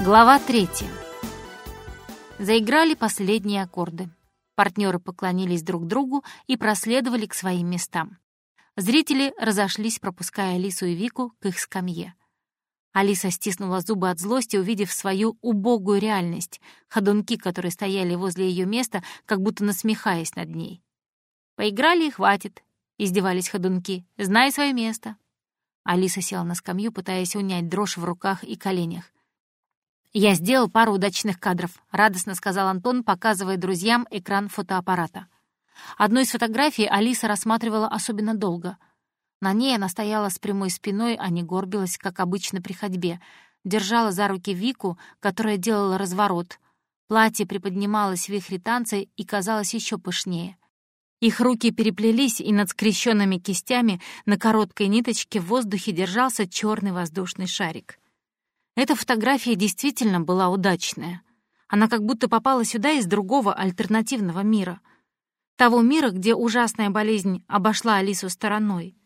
Глава третья. Заиграли последние аккорды. Партнеры поклонились друг другу и проследовали к своим местам. Зрители разошлись, пропуская Алису и Вику к их скамье. Алиса стиснула зубы от злости, увидев свою убогую реальность, ходунки, которые стояли возле ее места, как будто насмехаясь над ней. «Поиграли и хватит», — издевались ходунки. «Знай свое место». Алиса села на скамью, пытаясь унять дрожь в руках и коленях. «Я сделал пару удачных кадров», — радостно сказал Антон, показывая друзьям экран фотоаппарата. Одну из фотографий Алиса рассматривала особенно долго. На ней она стояла с прямой спиной, а не горбилась, как обычно при ходьбе. Держала за руки Вику, которая делала разворот. Платье приподнималось в вихре танца и казалось еще пышнее. Их руки переплелись, и над скрещенными кистями на короткой ниточке в воздухе держался черный воздушный шарик. Эта фотография действительно была удачная. Она как будто попала сюда из другого альтернативного мира. Того мира, где ужасная болезнь обошла Алису стороной.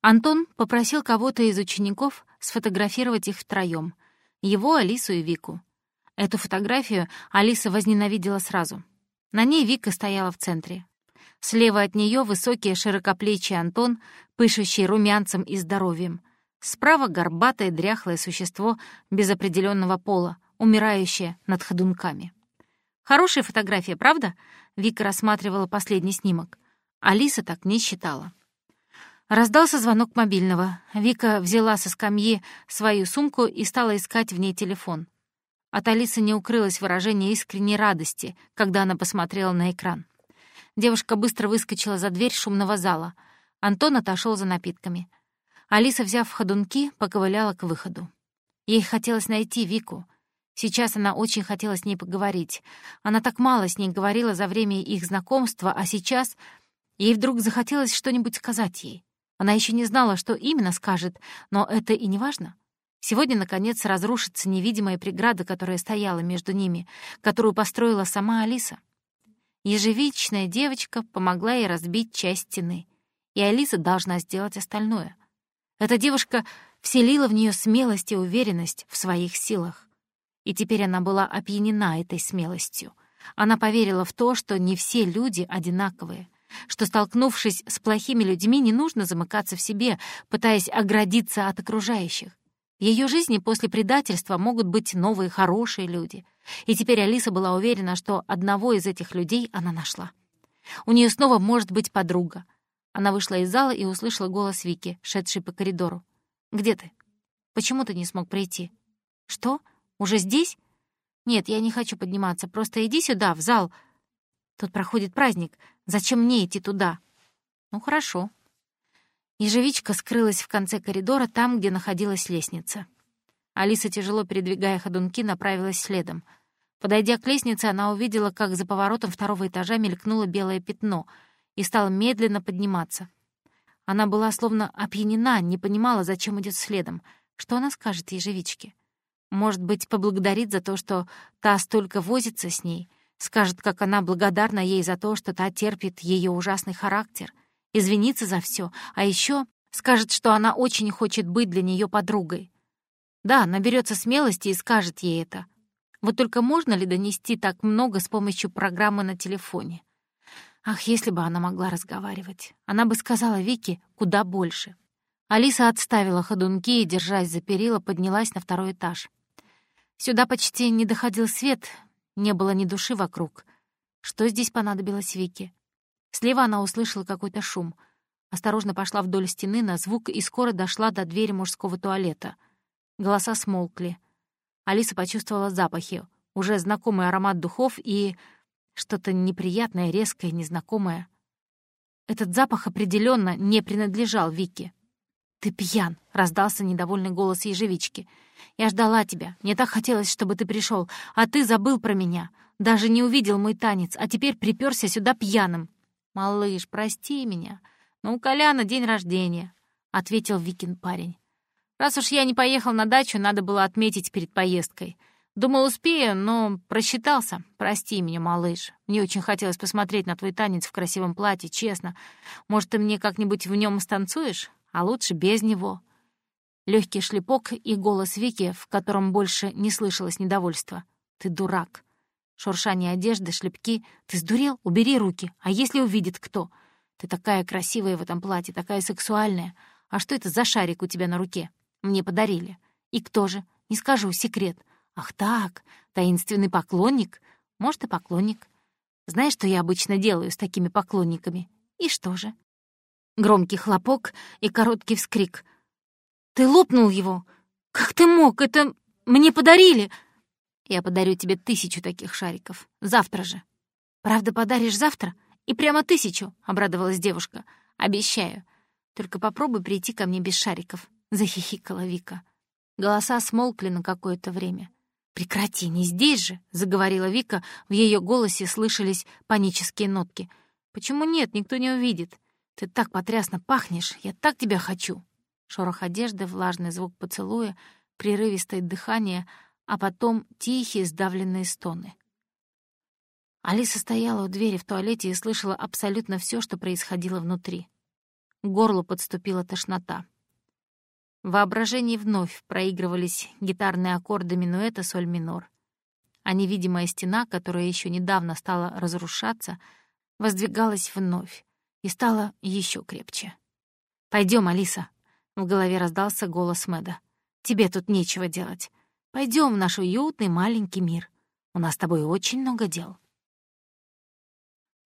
Антон попросил кого-то из учеников сфотографировать их втроем. Его, Алису и Вику. Эту фотографию Алиса возненавидела сразу. На ней Вика стояла в центре. Слева от нее высокий широкоплечий Антон, пышущий румянцем и здоровьем. Справа горбатое дряхлое существо без определенного пола, умирающее над ходунками. Хорошая фотография, правда? Вика рассматривала последний снимок. Алиса так не считала. Раздался звонок мобильного. Вика взяла со скамьи свою сумку и стала искать в ней телефон. От Алисы не укрылось выражение искренней радости, когда она посмотрела на экран. Девушка быстро выскочила за дверь шумного зала. Антон отошел за напитками. Алиса, взяв ходунки, поковыляла к выходу. Ей хотелось найти Вику. Сейчас она очень хотела с ней поговорить. Она так мало с ней говорила за время их знакомства, а сейчас ей вдруг захотелось что-нибудь сказать ей. Она еще не знала, что именно скажет, но это и не важно. Сегодня, наконец, разрушится невидимая преграда, которая стояла между ними, которую построила сама Алиса. Ежевичная девочка помогла ей разбить часть стены, и Алиса должна сделать остальное — эта девушка вселила в нее смелость и уверенность в своих силах. И теперь она была опьянена этой смелостью. Она поверила в то, что не все люди одинаковые, что, столкнувшись с плохими людьми, не нужно замыкаться в себе, пытаясь оградиться от окружающих. В ее жизни после предательства могут быть новые хорошие люди. И теперь Алиса была уверена, что одного из этих людей она нашла. У нее снова может быть подруга — она вышла из зала и услышала голос Вики, шедшей по коридору. «Где ты? Почему ты не смог прийти?» «Что? Уже здесь?» «Нет, я не хочу подниматься. Просто иди сюда, в зал. Тут проходит праздник. Зачем мне идти туда?» «Ну, хорошо». Ежевичка скрылась в конце коридора, там, где находилась лестница. Алиса, тяжело передвигая ходунки, направилась следом. Подойдя к лестнице, она увидела, как за поворотом второго этажа мелькнуло белое пятно — и стала медленно подниматься. Она была словно опьянена, не понимала, зачем идет следом. Что она скажет ежевичке? Может быть, поблагодарит за то, что та столько возится с ней, скажет, как она благодарна ей за то, что та терпит ее ужасный характер, извинится за все, а еще скажет, что она очень хочет быть для нее подругой. Да, наберется смелости и скажет ей это. Вот только можно ли донести так много с помощью программы на телефоне? Ах, если бы она могла разговаривать. Она бы сказала Вике куда больше. Алиса отставила ходунки и, держась за перила, поднялась на второй этаж. Сюда почти не доходил свет, не было ни души вокруг. Что здесь понадобилось Вике? Слева она услышала какой-то шум. Осторожно пошла вдоль стены на звук и скоро дошла до двери мужского туалета. Голоса смолкли. Алиса почувствовала запахи, уже знакомый аромат духов и что-то неприятное, резкое, незнакомое. Этот запах определенно не принадлежал Вике. «Ты пьян!» — раздался недовольный голос ежевички. «Я ждала тебя. Мне так хотелось, чтобы ты пришел, а ты забыл про меня. Даже не увидел мой танец, а теперь приперся сюда пьяным. Малыш, прости меня. Но у Коляна день рождения», — ответил Викин парень. «Раз уж я не поехал на дачу, надо было отметить перед поездкой. Думал, успею, но просчитался. Прости меня, малыш. Мне очень хотелось посмотреть на твой танец в красивом платье, честно. Может, ты мне как-нибудь в нем станцуешь? А лучше без него. Легкий шлепок и голос Вики, в котором больше не слышалось недовольства. «Ты дурак». Шуршание одежды, шлепки. «Ты сдурел? Убери руки. А если увидит кто? Ты такая красивая в этом платье, такая сексуальная. А что это за шарик у тебя на руке? Мне подарили. И кто же? Не скажу, секрет. Ах так, таинственный поклонник. Может, и поклонник. Знаешь, что я обычно делаю с такими поклонниками? И что же? Громкий хлопок и короткий вскрик. «Ты лопнул его! Как ты мог? Это мне подарили!» «Я подарю тебе тысячу таких шариков. Завтра же». «Правда, подаришь завтра? И прямо тысячу?» — обрадовалась девушка. «Обещаю. Только попробуй прийти ко мне без шариков», — захихикала Вика. Голоса смолкли на какое-то время. «Прекрати, не здесь же!» — заговорила Вика. В ее голосе слышались панические нотки. «Почему нет? Никто не увидит. Ты так потрясно пахнешь. Я так тебя хочу!» Шорох одежды, влажный звук поцелуя, прерывистое дыхание, а потом тихие сдавленные стоны. Алиса стояла у двери в туалете и слышала абсолютно все, что происходило внутри. К горлу подступила тошнота. В воображении вновь проигрывались гитарные аккорды минуэта соль минор. А невидимая стена, которая еще недавно стала разрушаться, воздвигалась вновь и стала еще крепче. Пойдем, Алиса!» — в голове раздался голос Мэда. «Тебе тут нечего делать. Пойдем в наш уютный маленький мир. У нас с тобой очень много дел».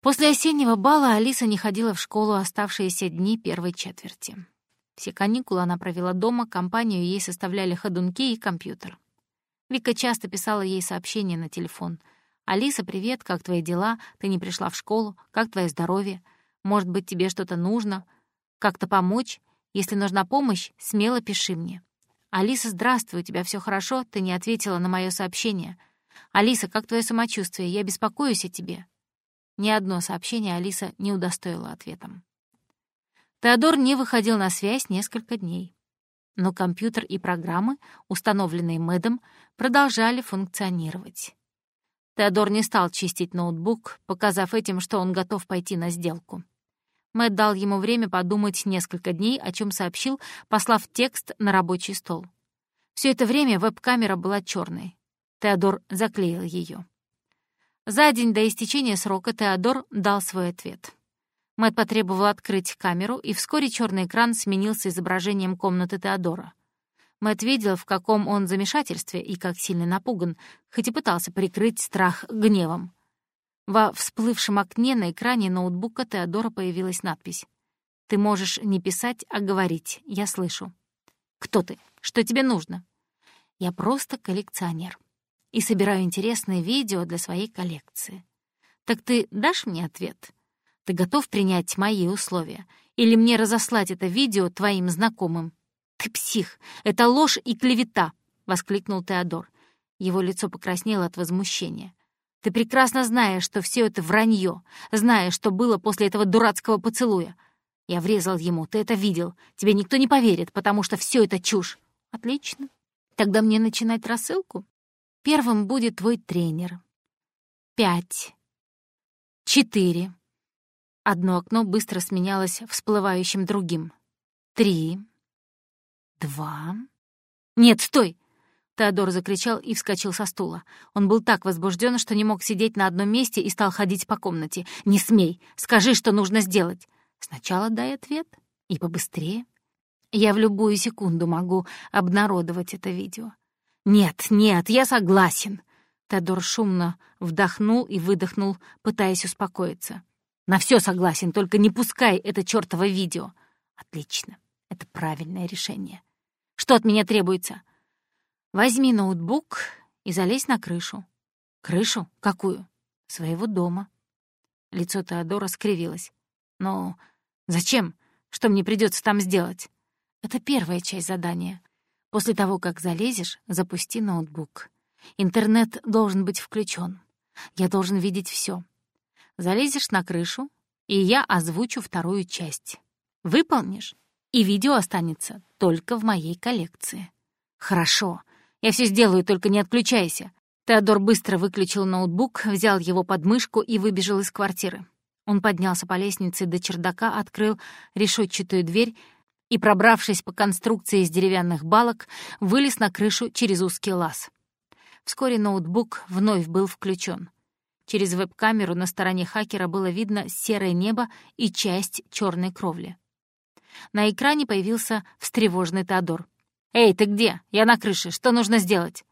После осеннего бала Алиса не ходила в школу оставшиеся дни первой четверти. Все каникулы она провела дома, компанию ей составляли ходунки и компьютер. Вика часто писала ей сообщения на телефон. «Алиса, привет, как твои дела? Ты не пришла в школу? Как твое здоровье? Может быть, тебе что-то нужно? Как-то помочь? Если нужна помощь, смело пиши мне». «Алиса, здравствуй, у тебя все хорошо? Ты не ответила на мое сообщение». «Алиса, как твое самочувствие? Я беспокоюсь о тебе». Ни одно сообщение Алиса не удостоила ответом. Теодор не выходил на связь несколько дней. Но компьютер и программы, установленные Мэдом, продолжали функционировать. Теодор не стал чистить ноутбук, показав этим, что он готов пойти на сделку. Мэд дал ему время подумать несколько дней, о чем сообщил, послав текст на рабочий стол. Все это время веб-камера была черной. Теодор заклеил ее. За день до истечения срока Теодор дал свой ответ. Мэтт потребовал открыть камеру, и вскоре черный экран сменился изображением комнаты Теодора. Мэтт видел, в каком он замешательстве и как сильно напуган, хоть и пытался прикрыть страх гневом. Во всплывшем окне на экране ноутбука Теодора появилась надпись. «Ты можешь не писать, а говорить. Я слышу». «Кто ты? Что тебе нужно?» «Я просто коллекционер и собираю интересные видео для своей коллекции». «Так ты дашь мне ответ?» Ты готов принять мои условия? Или мне разослать это видео твоим знакомым?» «Ты псих! Это ложь и клевета!» — воскликнул Теодор. Его лицо покраснело от возмущения. «Ты прекрасно знаешь, что все это вранье, знаешь, что было после этого дурацкого поцелуя. Я врезал ему, ты это видел. Тебе никто не поверит, потому что все это чушь». «Отлично. Тогда мне начинать рассылку?» Первым будет твой тренер. Пять. Четыре. Одно окно быстро сменялось всплывающим другим. Три. Два. «Нет, стой!» Теодор закричал и вскочил со стула. Он был так возбужден, что не мог сидеть на одном месте и стал ходить по комнате. «Не смей! Скажи, что нужно сделать!» «Сначала дай ответ. И побыстрее. Я в любую секунду могу обнародовать это видео». «Нет, нет, я согласен!» Теодор шумно вдохнул и выдохнул, пытаясь успокоиться. На все согласен, только не пускай это чёртово видео. Отлично, это правильное решение. Что от меня требуется? Возьми ноутбук и залезь на крышу. Крышу? Какую? Своего дома. Лицо Теодора скривилось. Но зачем? Что мне придется там сделать? Это первая часть задания. После того, как залезешь, запусти ноутбук. Интернет должен быть включен. Я должен видеть все. Залезешь на крышу, и я озвучу вторую часть. Выполнишь, и видео останется только в моей коллекции. Хорошо, я все сделаю, только не отключайся. Теодор быстро выключил ноутбук, взял его под мышку и выбежал из квартиры. Он поднялся по лестнице до чердака, открыл решетчатую дверь, и, пробравшись по конструкции из деревянных балок, вылез на крышу через узкий лаз. Вскоре ноутбук вновь был включен. Через веб-камеру на стороне хакера было видно серое небо и часть черной кровли. На экране появился встревоженный Теодор. «Эй, ты где? Я на крыше. Что нужно сделать?»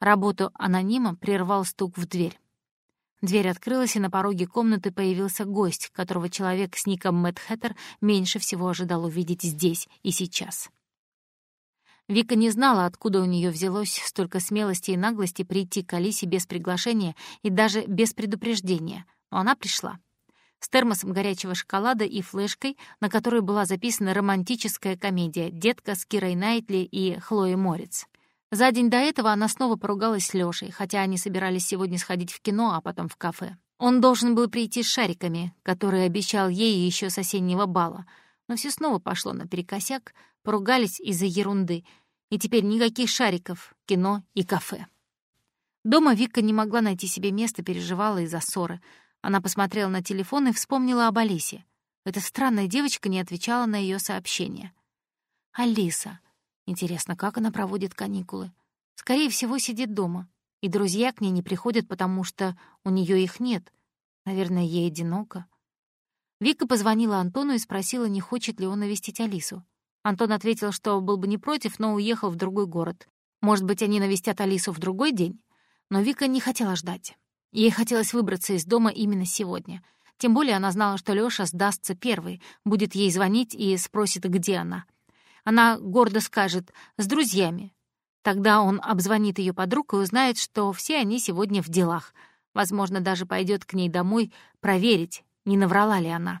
Работу анонима прервал стук в дверь. Дверь открылась, и на пороге комнаты появился гость, которого человек с ником Мэтт Хэттер меньше всего ожидал увидеть здесь и сейчас. Вика не знала, откуда у нее взялось столько смелости и наглости прийти к Алисе без приглашения и даже без предупреждения, но она пришла. С термосом горячего шоколада и флешкой, на которой была записана романтическая комедия «Детка» с Кирой Найтли и Хлоей Морец. За день до этого она снова поругалась с Лёшей, хотя они собирались сегодня сходить в кино, а потом в кафе. Он должен был прийти с шариками, которые обещал ей еще с осеннего бала. Но все снова пошло наперекосяк, поругались из-за ерунды. И теперь никаких шариков, кино и кафе. Дома Вика не могла найти себе места, переживала из-за ссоры. Она посмотрела на телефон и вспомнила об Алисе. Эта странная девочка не отвечала на ее сообщения. «Алиса», Интересно, как она проводит каникулы? Скорее всего, сидит дома. И друзья к ней не приходят, потому что у нее их нет. Наверное, ей одиноко. Вика позвонила Антону и спросила, не хочет ли он навестить Алису. Антон ответил, что был бы не против, но уехал в другой город. Может быть, они навестят Алису в другой день? Но Вика не хотела ждать. Ей хотелось выбраться из дома именно сегодня. Тем более она знала, что Лёша сдастся первый, будет ей звонить и спросит, где она — она гордо скажет «с друзьями». Тогда он обзвонит ее подруг и узнает, что все они сегодня в делах. Возможно, даже пойдет к ней домой проверить, не наврала ли она.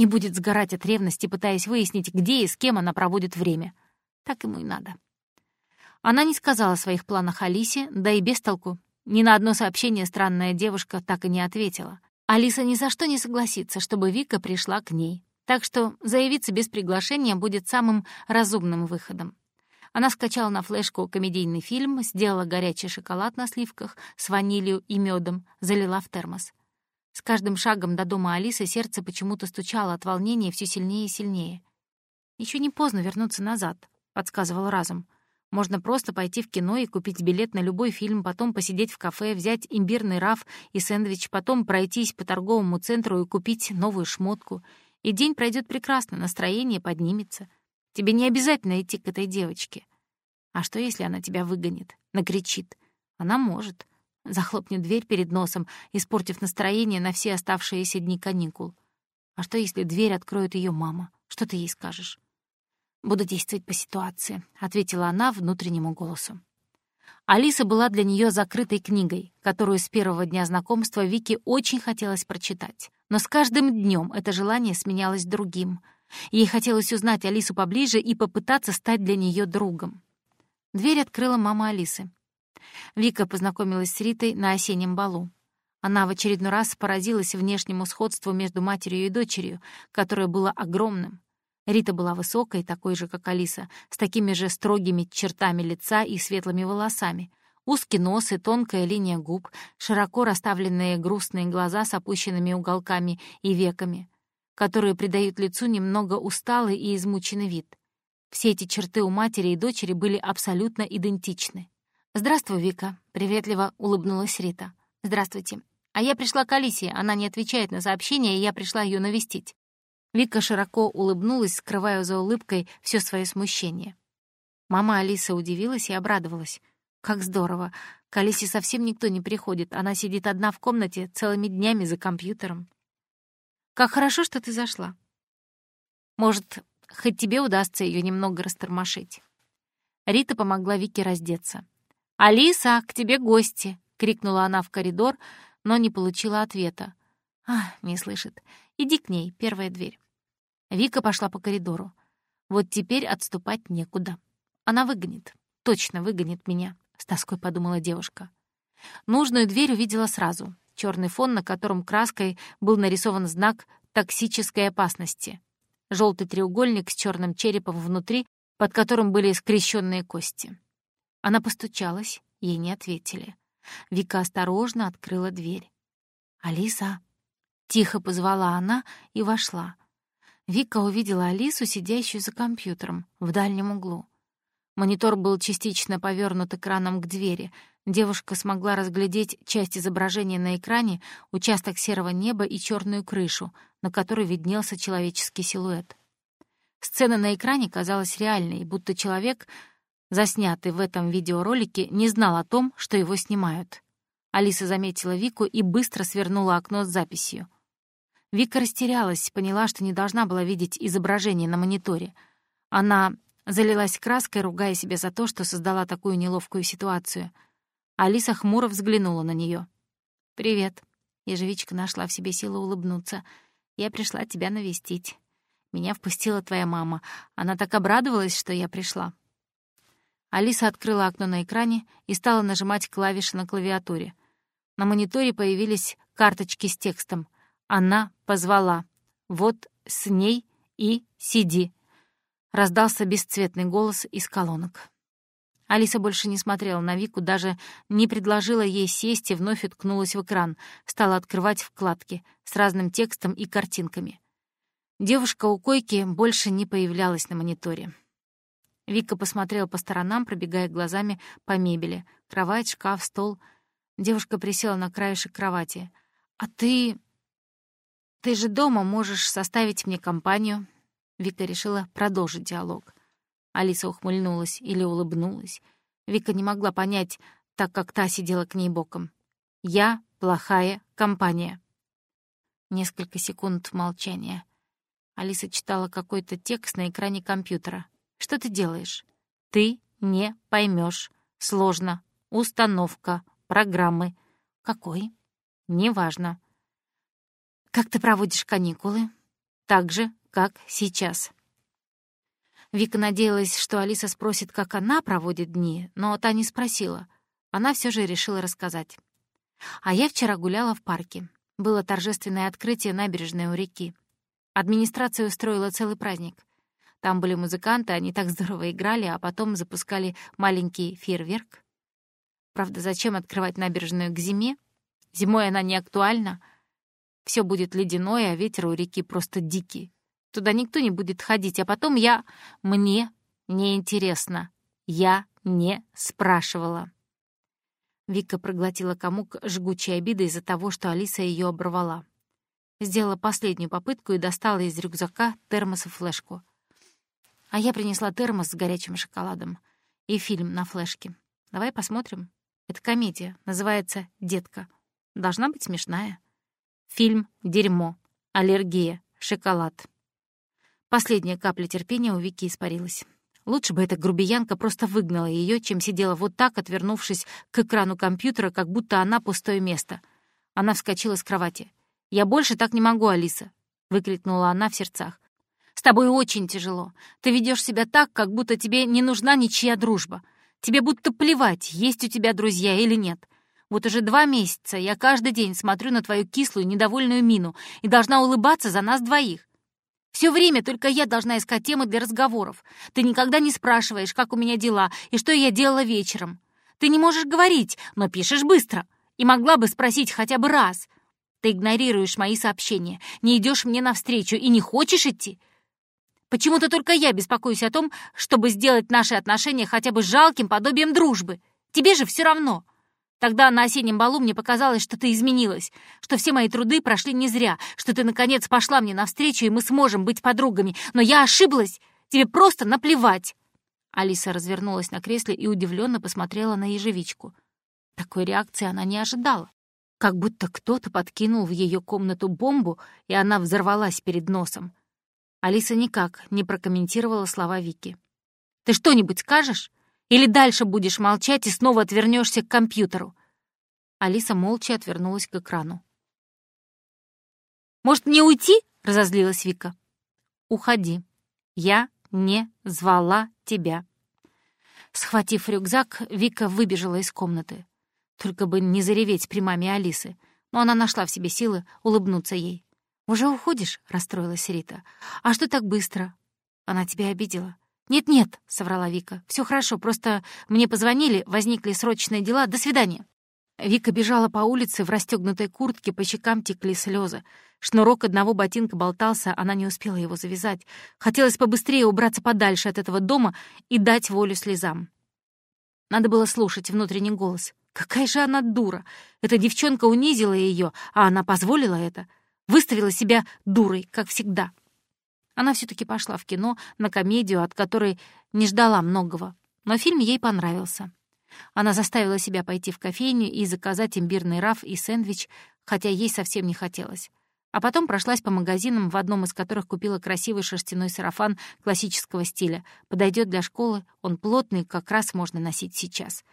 И будет сгорать от ревности, пытаясь выяснить, где и с кем она проводит время. Так ему и надо. Она не сказала о своих планах Алисе, да и без толку. Ни на одно сообщение странная девушка так и не ответила. Алиса ни за что не согласится, чтобы Вика пришла к ней. Так что заявиться без приглашения будет самым разумным выходом. Она скачала на флешку комедийный фильм, сделала горячий шоколад на сливках с ванилью и медом, залила в термос. С каждым шагом до дома Алисы сердце почему-то стучало от волнения все сильнее и сильнее. Еще не поздно вернуться назад», — подсказывал разум. «Можно просто пойти в кино и купить билет на любой фильм, потом посидеть в кафе, взять имбирный раф и сэндвич, потом пройтись по торговому центру и купить новую шмотку — и день пройдет прекрасно, настроение поднимется. Тебе не обязательно идти к этой девочке. А что, если она тебя выгонит, накричит? Она может. Захлопнет дверь перед носом, испортив настроение на все оставшиеся дни каникул. А что, если дверь откроет ее мама? Что ты ей скажешь? «Буду действовать по ситуации», — ответила она внутреннему голосу. Алиса была для нее закрытой книгой, которую с первого дня знакомства Вике очень хотелось прочитать. Но с каждым днем это желание сменялось другим. Ей хотелось узнать Алису поближе и попытаться стать для нее другом. Дверь открыла мама Алисы. Вика познакомилась с Ритой на осеннем балу. Она в очередной раз поразилась внешнему сходству между матерью и дочерью, которое было огромным. Рита была высокой, такой же, как Алиса, с такими же строгими чертами лица и светлыми волосами, Узкий нос и тонкая линия губ, широко расставленные грустные глаза с опущенными уголками и веками, которые придают лицу немного усталый и измученный вид. Все эти черты у матери и дочери были абсолютно идентичны. «Здравствуй, Вика», — приветливо улыбнулась Рита. «Здравствуйте. А я пришла к Алисе, она не отвечает на сообщение, и я пришла ее навестить». Вика широко улыбнулась, скрывая за улыбкой все свое смущение. Мама Алисы удивилась и обрадовалась. Как здорово. К Алисе совсем никто не приходит. Она сидит одна в комнате целыми днями за компьютером. Как хорошо, что ты зашла. Может, хоть тебе удастся ее немного растормошить. Рита помогла Вике раздеться. «Алиса, к тебе гости!» — крикнула она в коридор, но не получила ответа. «А, не слышит. Иди к ней, первая дверь». Вика пошла по коридору. Вот теперь отступать некуда. Она выгонит, точно выгонит меня. — с тоской подумала девушка. Нужную дверь увидела сразу. Черный фон, на котором краской был нарисован знак токсической опасности. Желтый треугольник с черным черепом внутри, под которым были скрещенные кости. Она постучалась, ей не ответили. Вика осторожно открыла дверь. «Алиса!» — тихо позвала она и вошла. Вика увидела Алису, сидящую за компьютером, в дальнем углу. Монитор был частично повернут экраном к двери. Девушка смогла разглядеть часть изображения на экране, участок серого неба и черную крышу, на которой виднелся человеческий силуэт. Сцена на экране казалась реальной, будто человек, заснятый в этом видеоролике, не знал о том, что его снимают. Алиса заметила Вику и быстро свернула окно с записью. Вика растерялась, поняла, что не должна была видеть изображение на мониторе. Она залилась краской, ругая себя за то, что создала такую неловкую ситуацию. Алиса хмуро взглянула на нее. «Привет». Ежевичка нашла в себе силы улыбнуться. «Я пришла тебя навестить. Меня впустила твоя мама. Она так обрадовалась, что я пришла». Алиса открыла окно на экране и стала нажимать клавиши на клавиатуре. На мониторе появились карточки с текстом. Она позвала. «Вот с ней и сиди». Раздался бесцветный голос из колонок. Алиса больше не смотрела на Вику, даже не предложила ей сесть и вновь уткнулась в экран, стала открывать вкладки с разным текстом и картинками. Девушка у койки больше не появлялась на мониторе. Вика посмотрела по сторонам, пробегая глазами по мебели. Кровать, шкаф, стол. Девушка присела на краешек кровати. «А ты... ты же дома можешь составить мне компанию?» Вика решила продолжить диалог. Алиса ухмыльнулась или улыбнулась. Вика не могла понять, так как та сидела к ней боком. «Я плохая компания». Несколько секунд молчания. Алиса читала какой-то текст на экране компьютера. «Что ты делаешь?» «Ты не поймешь. Сложно. Установка. Программы». «Какой?» «Неважно». «Как ты проводишь каникулы?» «Так же, как сейчас». Вика надеялась, что Алиса спросит, как она проводит дни, но та не спросила. Она все же решила рассказать. А я вчера гуляла в парке. Было торжественное открытие набережной у реки. Администрация устроила целый праздник. Там были музыканты, они так здорово играли, а потом запускали маленький фейерверк. Правда, зачем открывать набережную к зиме? Зимой она не актуальна. Все будет ледяное, а ветер у реки просто дикий. Туда никто не будет ходить, а потом я... Мне неинтересно. Я не спрашивала. Вика проглотила комок жгучей обиды из-за того, что Алиса ее оборвала. Сделала последнюю попытку и достала из рюкзака термос и флешку. А я принесла термос с горячим шоколадом и фильм на флешке. Давай посмотрим. Это комедия, называется «Детка». Должна быть смешная. Фильм «Дерьмо», «Аллергия», «Шоколад». Последняя капля терпения у Вики испарилась. Лучше бы эта грубиянка просто выгнала ее, чем сидела вот так, отвернувшись к экрану компьютера, как будто она пустое место. Она вскочила с кровати. «Я больше так не могу, Алиса!» — выкрикнула она в сердцах. «С тобой очень тяжело. Ты ведешь себя так, как будто тебе не нужна ничья дружба. Тебе будто плевать, есть у тебя друзья или нет. Вот уже два месяца я каждый день смотрю на твою кислую, недовольную мину и должна улыбаться за нас двоих. Все время только я должна искать темы для разговоров. Ты никогда не спрашиваешь, как у меня дела и что я делала вечером. Ты не можешь говорить, но пишешь быстро. И могла бы спросить хотя бы раз. Ты игнорируешь мои сообщения, не идешь мне навстречу и не хочешь идти. Почему-то только я беспокоюсь о том, чтобы сделать наши отношения хотя бы жалким подобием дружбы. Тебе же все равно. Тогда на осеннем балу мне показалось, что ты изменилась, что все мои труды прошли не зря, что ты, наконец, пошла мне навстречу, и мы сможем быть подругами. Но я ошиблась! Тебе просто наплевать!» Алиса развернулась на кресле и удивленно посмотрела на ежевичку. Такой реакции она не ожидала. Как будто кто-то подкинул в ее комнату бомбу, и она взорвалась перед носом. Алиса никак не прокомментировала слова Вики. «Ты что-нибудь скажешь?» Или дальше будешь молчать и снова отвернешься к компьютеру?» Алиса молча отвернулась к экрану. «Может, мне уйти?» — разозлилась Вика. «Уходи. Я не звала тебя». Схватив рюкзак, Вика выбежала из комнаты. Только бы не зареветь при маме Алисы. Но она нашла в себе силы улыбнуться ей. «Уже уходишь?» — расстроилась Рита. «А что так быстро?» «Она тебя обидела?» «Нет-нет», — соврала Вика. «Все хорошо, просто мне позвонили, возникли срочные дела. До свидания». Вика бежала по улице в расстегнутой куртке, по щекам текли слезы. Шнурок одного ботинка болтался, она не успела его завязать. Хотелось побыстрее убраться подальше от этого дома и дать волю слезам. Надо было слушать внутренний голос. Какая же она дура! Эта девчонка унизила ее, а она позволила это. Выставила себя дурой, как всегда. Она все таки пошла в кино на комедию, от которой не ждала многого. Но фильм ей понравился. Она заставила себя пойти в кофейню и заказать имбирный раф и сэндвич, хотя ей совсем не хотелось. А потом прошлась по магазинам, в одном из которых купила красивый шерстяной сарафан классического стиля. Подойдет для школы, он плотный, как раз можно носить сейчас.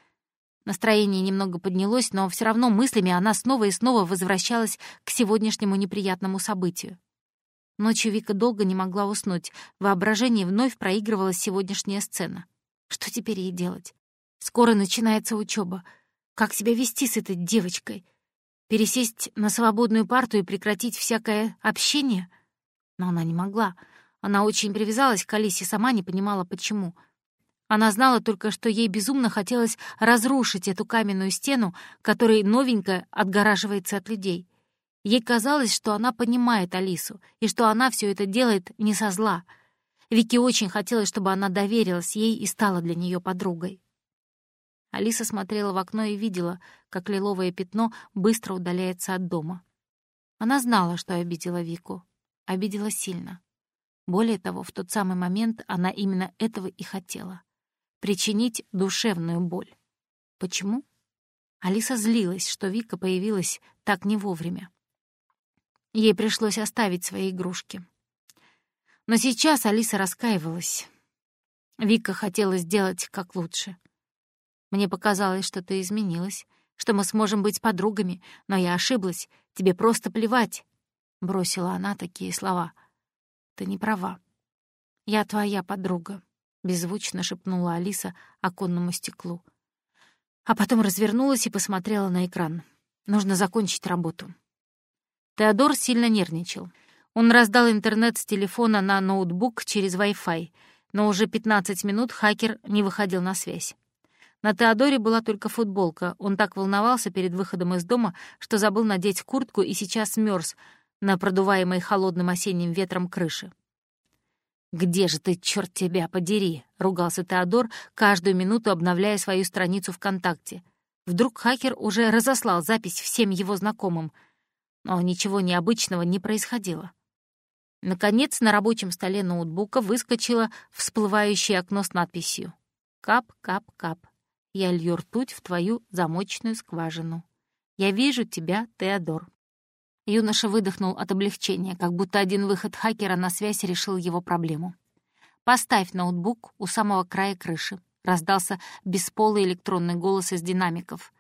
Настроение немного поднялось, но все равно мыслями она снова и снова возвращалась к сегодняшнему неприятному событию. Ночью Вика долго не могла уснуть. В воображении вновь проигрывалась сегодняшняя сцена. Что теперь ей делать? Скоро начинается учеба. Как себя вести с этой девочкой? Пересесть на свободную парту и прекратить всякое общение? Но она не могла. Она очень привязалась к Алисе, сама не понимала, почему. Она знала только, что ей безумно хотелось разрушить эту каменную стену, которой новенькая отгораживается от людей. Ей казалось, что она понимает Алису, и что она все это делает не со зла. Вике очень хотелось, чтобы она доверилась ей и стала для нее подругой. Алиса смотрела в окно и видела, как лиловое пятно быстро удаляется от дома. Она знала, что обидела Вику. Обидела сильно. Более того, в тот самый момент она именно этого и хотела — причинить душевную боль. Почему? Алиса злилась, что Вика появилась так не вовремя. Ей пришлось оставить свои игрушки. Но сейчас Алиса раскаивалась. Вика хотела сделать как лучше — мне показалось, что ты изменилась, что мы сможем быть подругами, но я ошиблась, тебе просто плевать. Бросила она такие слова. Ты не права. Я твоя подруга, беззвучно шепнула Алиса оконному стеклу. А потом развернулась и посмотрела на экран. Нужно закончить работу. Теодор сильно нервничал. Он раздал интернет с телефона на ноутбук через Wi-Fi, но уже 15 минут хакер не выходил на связь. На Теодоре была только футболка. Он так волновался перед выходом из дома, что забыл надеть куртку и сейчас мерз на продуваемой холодным осенним ветром крыше. «Где же ты, черт тебя, подери?» — ругался Теодор, каждую минуту обновляя свою страницу ВКонтакте. Вдруг хакер уже разослал запись всем его знакомым, но ничего необычного не происходило. Наконец, на рабочем столе ноутбука выскочило всплывающее окно с надписью «Кап, кап, кап». Я лью ртуть в твою замочную скважину. Я вижу тебя, Теодор». Юноша выдохнул от облегчения, как будто один выход хакера на связь решил его проблему. «Поставь ноутбук у самого края крыши», — раздался бесполый электронный голос из динамиков.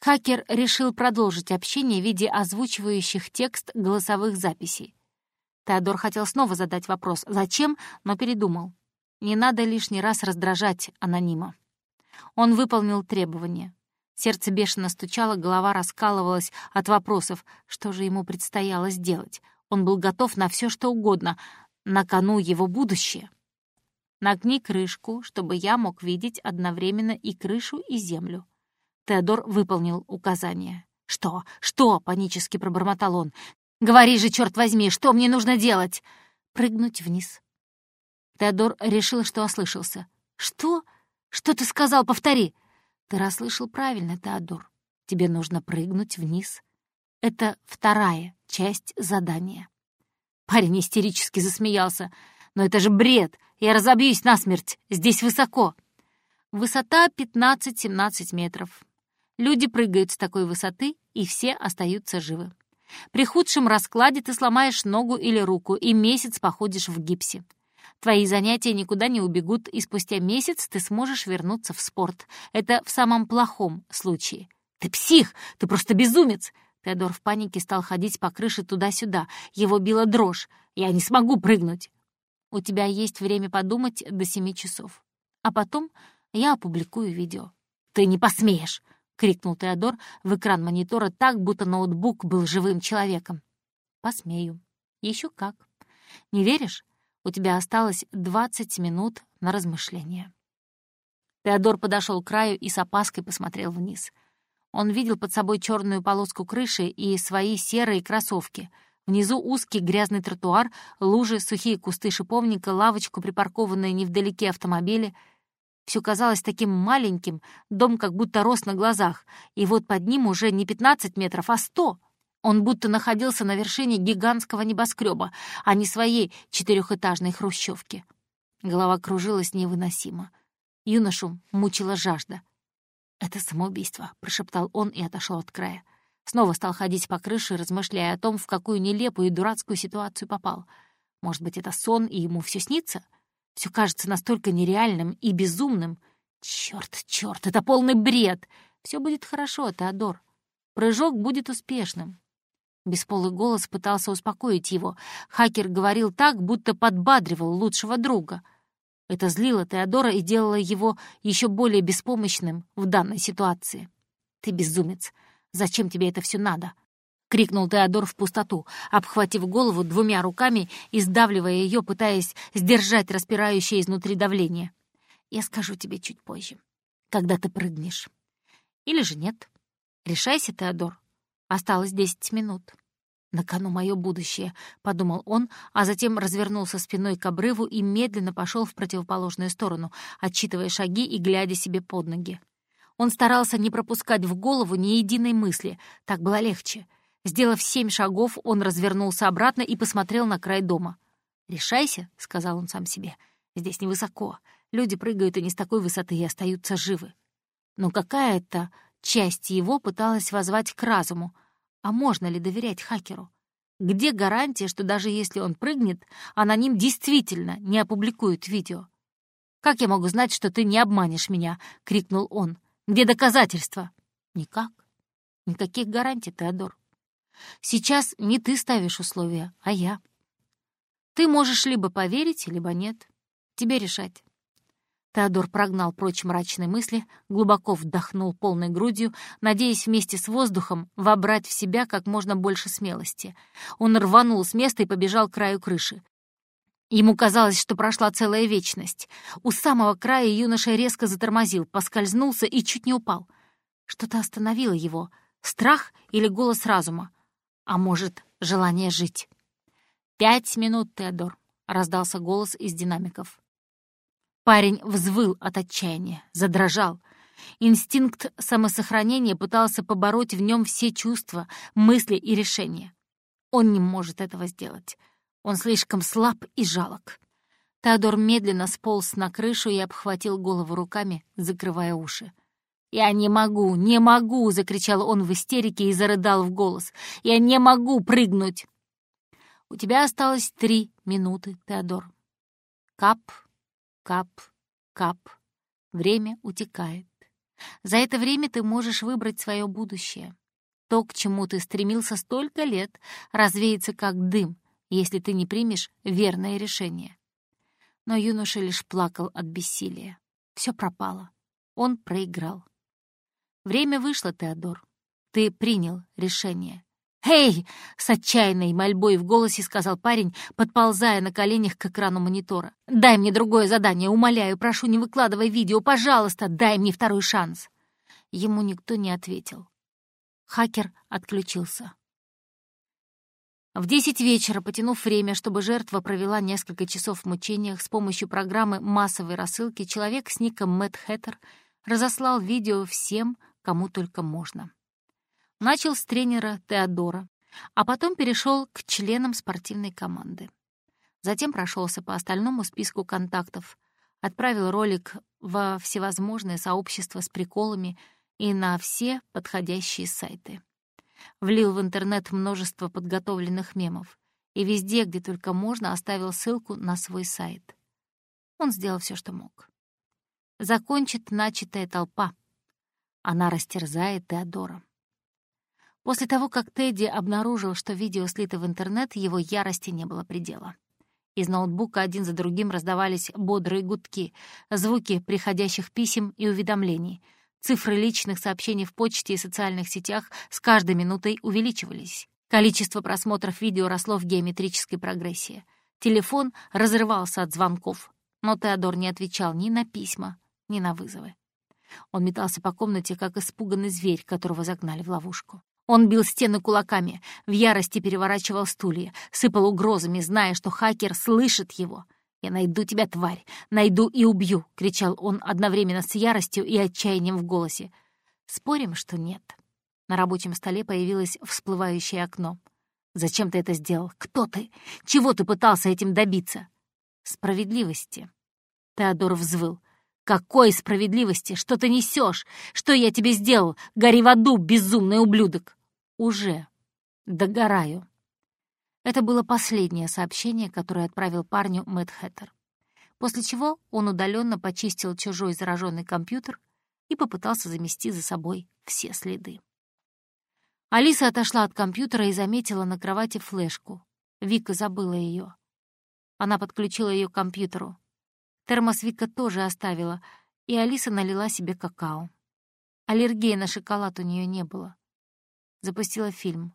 Хакер решил продолжить общение в виде озвучивающих текст голосовых записей. Теодор хотел снова задать вопрос «Зачем?», но передумал. Не надо лишний раз раздражать анонима. Он выполнил требования. Сердце бешено стучало, голова раскалывалась от вопросов, что же ему предстояло сделать. Он был готов на все, что угодно. На кону его будущее. «Нагни крышку, чтобы я мог видеть одновременно и крышу, и землю». Теодор выполнил указание. «Что? Что?» — панически пробормотал он. «Говори же, черт возьми, что мне нужно делать?» «Прыгнуть вниз». Теодор решил, что ослышался. «Что?» «Что ты сказал? Повтори!» «Ты расслышал правильно, Теодор. Тебе нужно прыгнуть вниз. Это вторая часть задания». Парень истерически засмеялся. «Но это же бред! Я разобьюсь насмерть! Здесь высоко!» Высота 15-17 метров. Люди прыгают с такой высоты, и все остаются живы. При худшем раскладе ты сломаешь ногу или руку и месяц походишь в гипсе. Твои занятия никуда не убегут, и спустя месяц ты сможешь вернуться в спорт. Это в самом плохом случае. Ты псих! Ты просто безумец!» Теодор в панике стал ходить по крыше туда-сюда. Его била дрожь. «Я не смогу прыгнуть!» «У тебя есть время подумать до семи часов. А потом я опубликую видео». «Ты не посмеешь!» — крикнул Теодор в экран монитора так, будто ноутбук был живым человеком. «Посмею. Еще как. Не веришь? У тебя осталось 20 минут на размышление. Теодор подошел к краю и с опаской посмотрел вниз. Он видел под собой черную полоску крыши и свои серые кроссовки. Внизу узкий грязный тротуар, лужи, сухие кусты шиповника, лавочку, припаркованные невдалеке автомобили. Все казалось таким маленьким, дом как будто рос на глазах, и вот под ним уже не 15 метров, а 100. Он будто находился на вершине гигантского небоскреба, а не своей четырехэтажной хрущевки. Голова кружилась невыносимо. Юношу мучила жажда. «Это самоубийство», — прошептал он и отошел от края. Снова стал ходить по крыше, размышляя о том, в какую нелепую и дурацкую ситуацию попал. Может быть, это сон, и ему все снится? Все кажется настолько нереальным и безумным. Черт, черт, это полный бред! Все будет хорошо, Теодор. Прыжок будет успешным. Бесполый голос пытался успокоить его. Хакер говорил так, будто подбадривал лучшего друга — это злило Теодора и делало его еще более беспомощным в данной ситуации. «Ты безумец! Зачем тебе это все надо?» — крикнул Теодор в пустоту, обхватив голову двумя руками и сдавливая ее, пытаясь сдержать распирающее изнутри давление. «Я скажу тебе чуть позже, когда ты прыгнешь. Или же нет. Решайся, Теодор. Осталось десять минут». «На кону мое будущее», — подумал он, а затем развернулся спиной к обрыву и медленно пошел в противоположную сторону, отчитывая шаги и глядя себе под ноги. Он старался не пропускать в голову ни единой мысли, так было легче. Сделав семь шагов, он развернулся обратно и посмотрел на край дома. «Решайся», — сказал он сам себе, — «здесь невысоко. Люди прыгают и не с такой высоты и остаются живы». Но какая-то часть его пыталась возвать к разуму — а можно ли доверять хакеру? Где гарантия, что даже если он прыгнет, аноним действительно не опубликует видео? «Как я могу знать, что ты не обманешь меня?» — крикнул он. «Где доказательства?» «Никак. Никаких гарантий, Теодор. Сейчас не ты ставишь условия, а я. Ты можешь либо поверить, либо нет. Тебе решать. Теодор прогнал прочь мрачные мысли, глубоко вдохнул полной грудью, надеясь вместе с воздухом вобрать в себя как можно больше смелости. Он рванул с места и побежал к краю крыши. Ему казалось, что прошла целая вечность. У самого края юноша резко затормозил, поскользнулся и чуть не упал. Что-то остановило его. Страх или голос разума? А может, желание жить? «Пять минут, Теодор», — раздался голос из динамиков. Парень взвыл от отчаяния, задрожал. Инстинкт самосохранения пытался побороть в нем все чувства, мысли и решения. Он не может этого сделать. Он слишком слаб и жалок. Теодор медленно сполз на крышу и обхватил голову руками, закрывая уши. «Я не могу, не могу!» — закричал он в истерике и зарыдал в голос. «Я не могу прыгнуть!» «У тебя осталось три минуты, Теодор». Кап, Кап, кап. Время утекает. За это время ты можешь выбрать свое будущее. То, к чему ты стремился столько лет, развеется как дым, если ты не примешь верное решение. Но юноша лишь плакал от бессилия. Все пропало. Он проиграл. Время вышло, Теодор. Ты принял решение. «Эй!» — с отчаянной мольбой в голосе сказал парень, подползая на коленях к экрану монитора. «Дай мне другое задание, умоляю, прошу, не выкладывай видео, пожалуйста, дай мне второй шанс!» Ему никто не ответил. Хакер отключился. В десять вечера, потянув время, чтобы жертва провела несколько часов в мучениях с помощью программы массовой рассылки, человек с ником Мэтт Хэттер разослал видео всем, кому только можно. Начал с тренера Теодора, а потом перешел к членам спортивной команды. Затем прошелся по остальному списку контактов, отправил ролик во всевозможные сообщества с приколами и на все подходящие сайты. Влил в интернет множество подготовленных мемов и везде, где только можно, оставил ссылку на свой сайт. Он сделал все, что мог. Закончит начатая толпа. Она растерзает Теодора. После того, как Тедди обнаружил, что видео слито в интернет, его ярости не было предела. Из ноутбука один за другим раздавались бодрые гудки, звуки приходящих писем и уведомлений. Цифры личных сообщений в почте и социальных сетях с каждой минутой увеличивались. Количество просмотров видео росло в геометрической прогрессии. Телефон разрывался от звонков, но Теодор не отвечал ни на письма, ни на вызовы. Он метался по комнате, как испуганный зверь, которого загнали в ловушку. Он бил стены кулаками, в ярости переворачивал стулья, сыпал угрозами, зная, что хакер слышит его. «Я найду тебя, тварь! Найду и убью!» — кричал он одновременно с яростью и отчаянием в голосе. Спорим, что нет. На рабочем столе появилось всплывающее окно. «Зачем ты это сделал? Кто ты? Чего ты пытался этим добиться?» «Справедливости». Теодор взвыл. «Какой справедливости? Что ты несешь? Что я тебе сделал? Гори в аду, безумный ублюдок!» «Уже. Догораю». Это было последнее сообщение, которое отправил парню Мэтт Хэттер. После чего он удаленно почистил чужой зараженный компьютер и попытался замести за собой все следы. Алиса отошла от компьютера и заметила на кровати флешку. Вика забыла ее. Она подключила ее к компьютеру. Термос Вика тоже оставила, и Алиса налила себе какао. Аллергии на шоколад у нее не было. Запустила фильм.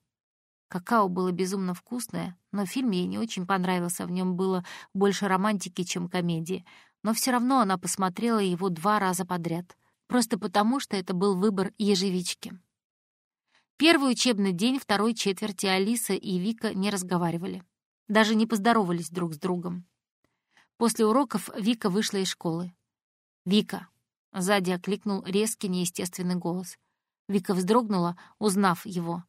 Какао было безумно вкусное, но фильм ей не очень понравился, в нем было больше романтики, чем комедии. Но все равно она посмотрела его два раза подряд, просто потому, что это был выбор ежевички. Первый учебный день второй четверти Алиса и Вика не разговаривали. Даже не поздоровались друг с другом. После уроков Вика вышла из школы. «Вика!» — сзади окликнул резкий неестественный голос. Вика вздрогнула, узнав его.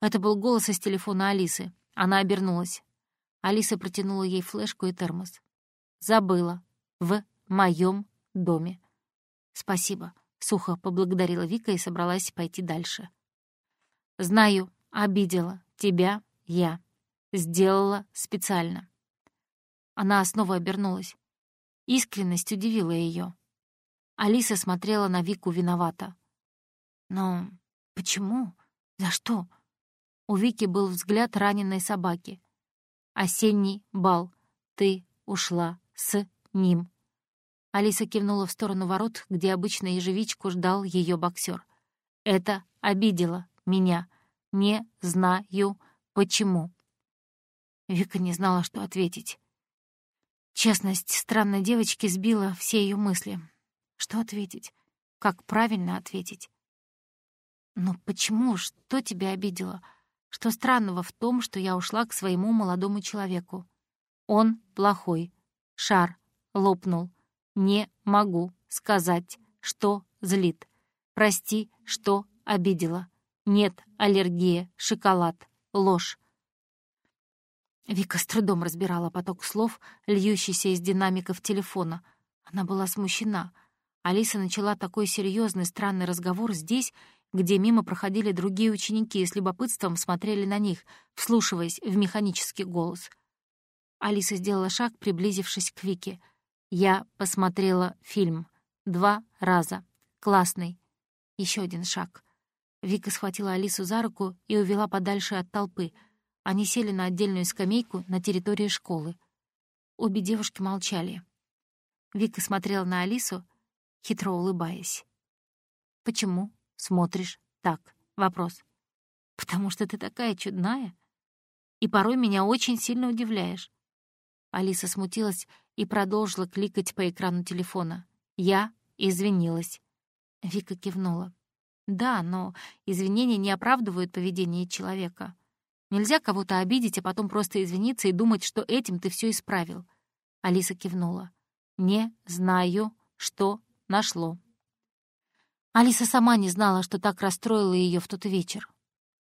Это был голос из телефона Алисы. Она обернулась. Алиса протянула ей флешку и термос. «Забыла. В моем доме». «Спасибо», — сухо поблагодарила Вика и собралась пойти дальше. Знаю, обидела. Тебя я. Сделала специально. Она снова обернулась. Искренность удивила ее. Алиса смотрела на Вику виновата. «Но почему? За что?» У Вики был взгляд раненой собаки. «Осенний бал. Ты ушла с ним». Алиса кивнула в сторону ворот, где обычно ежевичку ждал ее боксер. «Это обидело меня. Не знаю, почему». Вика не знала, что ответить. Честность странной девочки сбила все ее мысли. Что ответить? Как правильно ответить? «Но почему? Что тебя обидело? Что странного в том, что я ушла к своему молодому человеку? Он плохой. Шар лопнул. Не могу сказать, что злит. Прости, что обидела. Нет, аллергия, шоколад, ложь. Вика с трудом разбирала поток слов, льющийся из динамиков телефона. Она была смущена. Алиса начала такой серьезный, странный разговор здесь, где мимо проходили другие ученики и с любопытством смотрели на них, вслушиваясь в механический голос. Алиса сделала шаг, приблизившись к Вике. «Я посмотрела фильм. Два раза. Классный. Еще один шаг. Вика схватила Алису за руку и увела подальше от толпы. Они сели на отдельную скамейку на территории школы. Обе девушки молчали. Вика смотрела на Алису, хитро улыбаясь. «Почему смотришь так?» — вопрос. «Потому что ты такая чудная. И порой меня очень сильно удивляешь». Алиса смутилась и продолжила кликать по экрану телефона. «Я извинилась». Вика кивнула. Да, но извинения не оправдывают поведение человека. Нельзя кого-то обидеть, а потом просто извиниться и думать, что этим ты все исправил. Алиса кивнула. «Не знаю, что нашло». Алиса сама не знала, что так расстроило ее в тот вечер.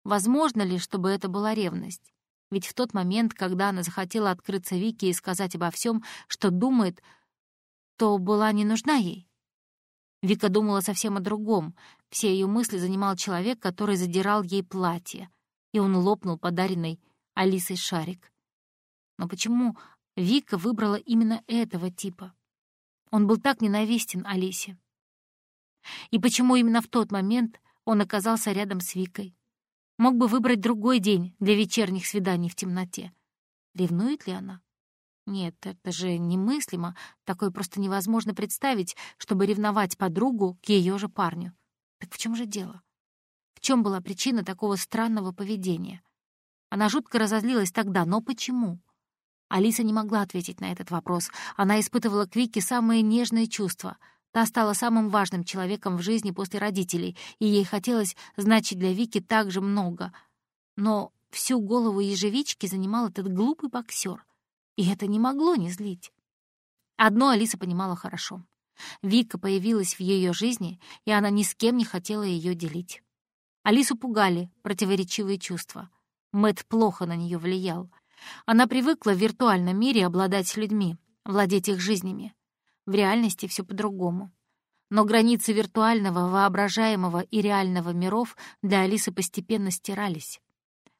Возможно ли, чтобы это была ревность? Ведь в тот момент, когда она захотела открыться Вике и сказать обо всем, что думает, то была не нужна ей. Вика думала совсем о другом. Все ее мысли занимал человек, который задирал ей платье, и он лопнул подаренный Алисой шарик. Но почему Вика выбрала именно этого типа? Он был так ненавистен Алисе. И почему именно в тот момент он оказался рядом с Викой? Мог бы выбрать другой день для вечерних свиданий в темноте. Ревнует ли она? Нет, это же немыслимо. Такое просто невозможно представить, чтобы ревновать подругу к ее же парню. Так в чем же дело? В чем была причина такого странного поведения? Она жутко разозлилась тогда, но почему? Алиса не могла ответить на этот вопрос. Она испытывала к Вике самые нежные чувства, Та стала самым важным человеком в жизни после родителей, и ей хотелось значить для Вики так же много. Но всю голову ежевички занимал этот глупый боксер, и это не могло не злить. Одно Алиса понимала хорошо. Вика появилась в ее жизни, и она ни с кем не хотела ее делить. Алису пугали противоречивые чувства. Мэт плохо на нее влиял. Она привыкла в виртуальном мире обладать людьми, владеть их жизнями. В реальности все по-другому. Но границы виртуального, воображаемого и реального миров для Алисы постепенно стирались.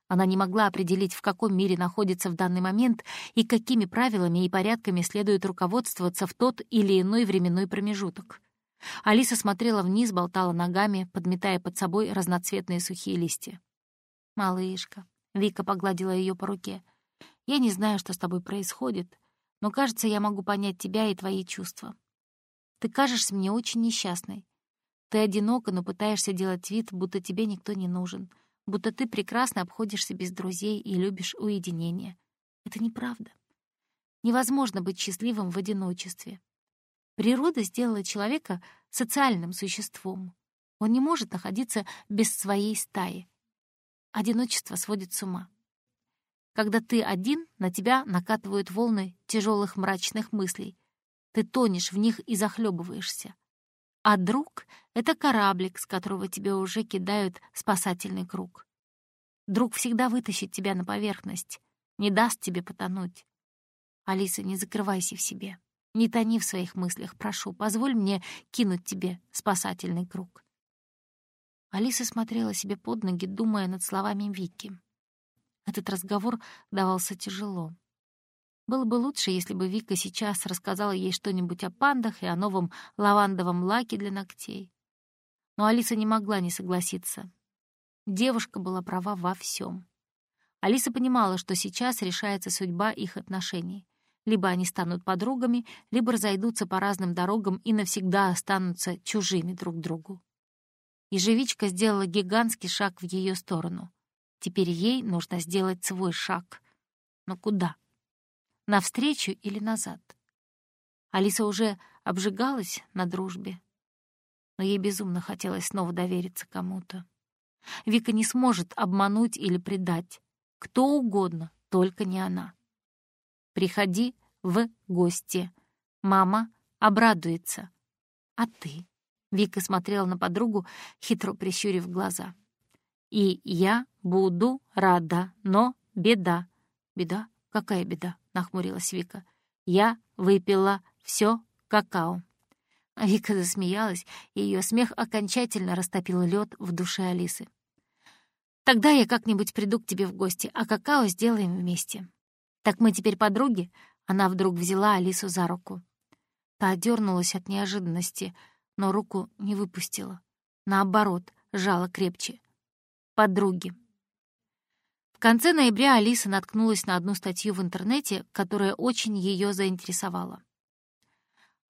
Она не могла определить, в каком мире находится в данный момент и какими правилами и порядками следует руководствоваться в тот или иной временной промежуток. Алиса смотрела вниз, болтала ногами, подметая под собой разноцветные сухие листья. «Малышка», — Вика погладила ее по руке, — «я не знаю, что с тобой происходит, но, кажется, я могу понять тебя и твои чувства. Ты кажешься мне очень несчастной. Ты одинока, но пытаешься делать вид, будто тебе никто не нужен, будто ты прекрасно обходишься без друзей и любишь уединение. Это неправда. Невозможно быть счастливым в одиночестве. Природа сделала человека социальным существом. Он не может находиться без своей стаи. Одиночество сводит с ума. Когда ты один, на тебя накатывают волны тяжелых мрачных мыслей. Ты тонешь в них и захлебываешься. А друг — это кораблик, с которого тебе уже кидают спасательный круг. Друг всегда вытащит тебя на поверхность, не даст тебе потонуть. Алиса, не закрывайся в себе. Не тони в своих мыслях, прошу, позволь мне кинуть тебе спасательный круг. Алиса смотрела себе под ноги, думая над словами Вики. Этот разговор давался тяжело. Было бы лучше, если бы Вика сейчас рассказала ей что-нибудь о пандах и о новом лавандовом лаке для ногтей. Но Алиса не могла не согласиться. Девушка была права во всем. Алиса понимала, что сейчас решается судьба их отношений. Либо они станут подругами, либо разойдутся по разным дорогам и навсегда останутся чужими друг другу. Ежевичка сделала гигантский шаг в ее сторону. Теперь ей нужно сделать свой шаг. Но куда? Навстречу или назад? Алиса уже обжигалась на дружбе, но ей безумно хотелось снова довериться кому-то. Вика не сможет обмануть или предать. Кто угодно, только не она. Приходи в гости. Мама обрадуется. А ты? Вика смотрела на подругу, хитро прищурив глаза. И я буду рада, но беда. Беда? Какая беда? Нахмурилась Вика. Я выпила все какао. Вика засмеялась, и ее смех окончательно растопил лед в душе Алисы. «Тогда я как-нибудь приду к тебе в гости, а какао сделаем вместе». «Так мы теперь подруги?» Она вдруг взяла Алису за руку. Та дернулась от неожиданности, но руку не выпустила. Наоборот, сжала крепче подруги. В конце ноября Алиса наткнулась на одну статью в интернете, которая очень ее заинтересовала.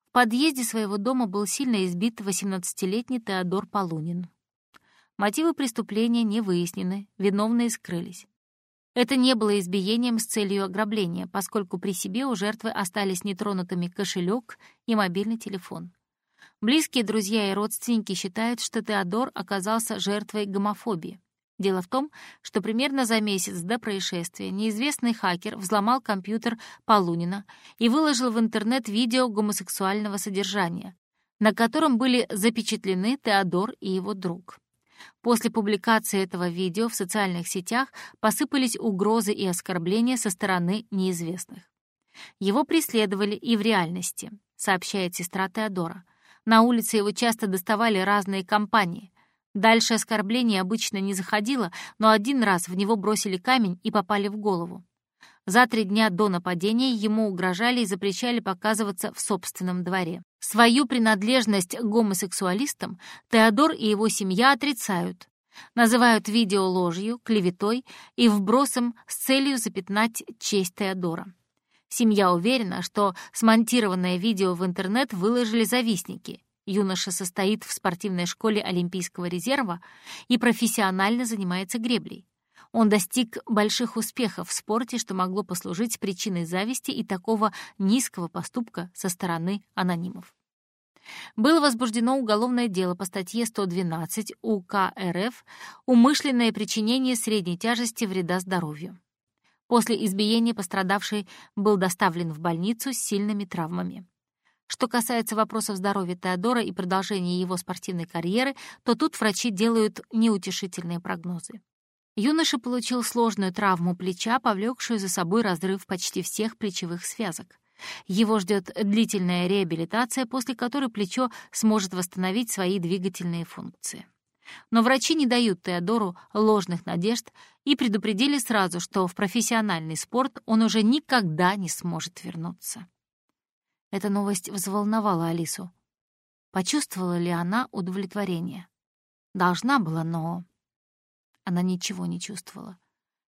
В подъезде своего дома был сильно избит 18-летний Теодор Полунин. Мотивы преступления не выяснены, виновные скрылись. Это не было избиением с целью ограбления, поскольку при себе у жертвы остались нетронутыми кошелек и мобильный телефон. Близкие друзья и родственники считают, что Теодор оказался жертвой гомофобии. Дело в том, что примерно за месяц до происшествия неизвестный хакер взломал компьютер Полунина и выложил в интернет видео гомосексуального содержания, на котором были запечатлены Теодор и его друг. После публикации этого видео в социальных сетях посыпались угрозы и оскорбления со стороны неизвестных. Его преследовали и в реальности, сообщает сестра Теодора. На улице его часто доставали разные компании — Дальше оскорбление обычно не заходило, но один раз в него бросили камень и попали в голову. За три дня до нападения ему угрожали и запрещали показываться в собственном дворе. Свою принадлежность к гомосексуалистам Теодор и его семья отрицают. Называют видео ложью, клеветой и вбросом с целью запятнать честь Теодора. Семья уверена, что смонтированное видео в интернет выложили завистники — Юноша состоит в спортивной школе Олимпийского резерва и профессионально занимается греблей. Он достиг больших успехов в спорте, что могло послужить причиной зависти и такого низкого поступка со стороны анонимов. Было возбуждено уголовное дело по статье 112 УК РФ «Умышленное причинение средней тяжести вреда здоровью». После избиения пострадавший был доставлен в больницу с сильными травмами. Что касается вопросов здоровья Теодора и продолжения его спортивной карьеры, то тут врачи делают неутешительные прогнозы. Юноша получил сложную травму плеча, повлекшую за собой разрыв почти всех плечевых связок. Его ждет длительная реабилитация, после которой плечо сможет восстановить свои двигательные функции. Но врачи не дают Теодору ложных надежд и предупредили сразу, что в профессиональный спорт он уже никогда не сможет вернуться. Эта новость взволновала Алису. Почувствовала ли она удовлетворение? Должна была, но она ничего не чувствовала.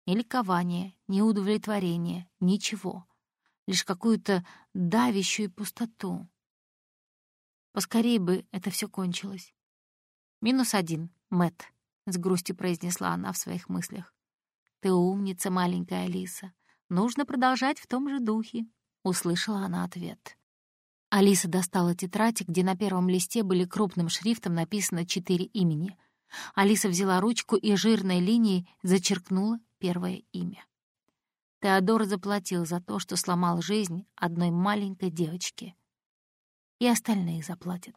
Ни ликования, ни удовлетворения, ничего. Лишь какую-то давящую пустоту. Поскорее бы это все кончилось. «Минус один, Мэт, с грустью произнесла она в своих мыслях. «Ты умница, маленькая Алиса. Нужно продолжать в том же духе», — услышала она ответ. Алиса достала тетрадь, где на первом листе были крупным шрифтом написано четыре имени. Алиса взяла ручку и жирной линией зачеркнула первое имя. Теодор заплатил за то, что сломал жизнь одной маленькой девочки. И остальные заплатят.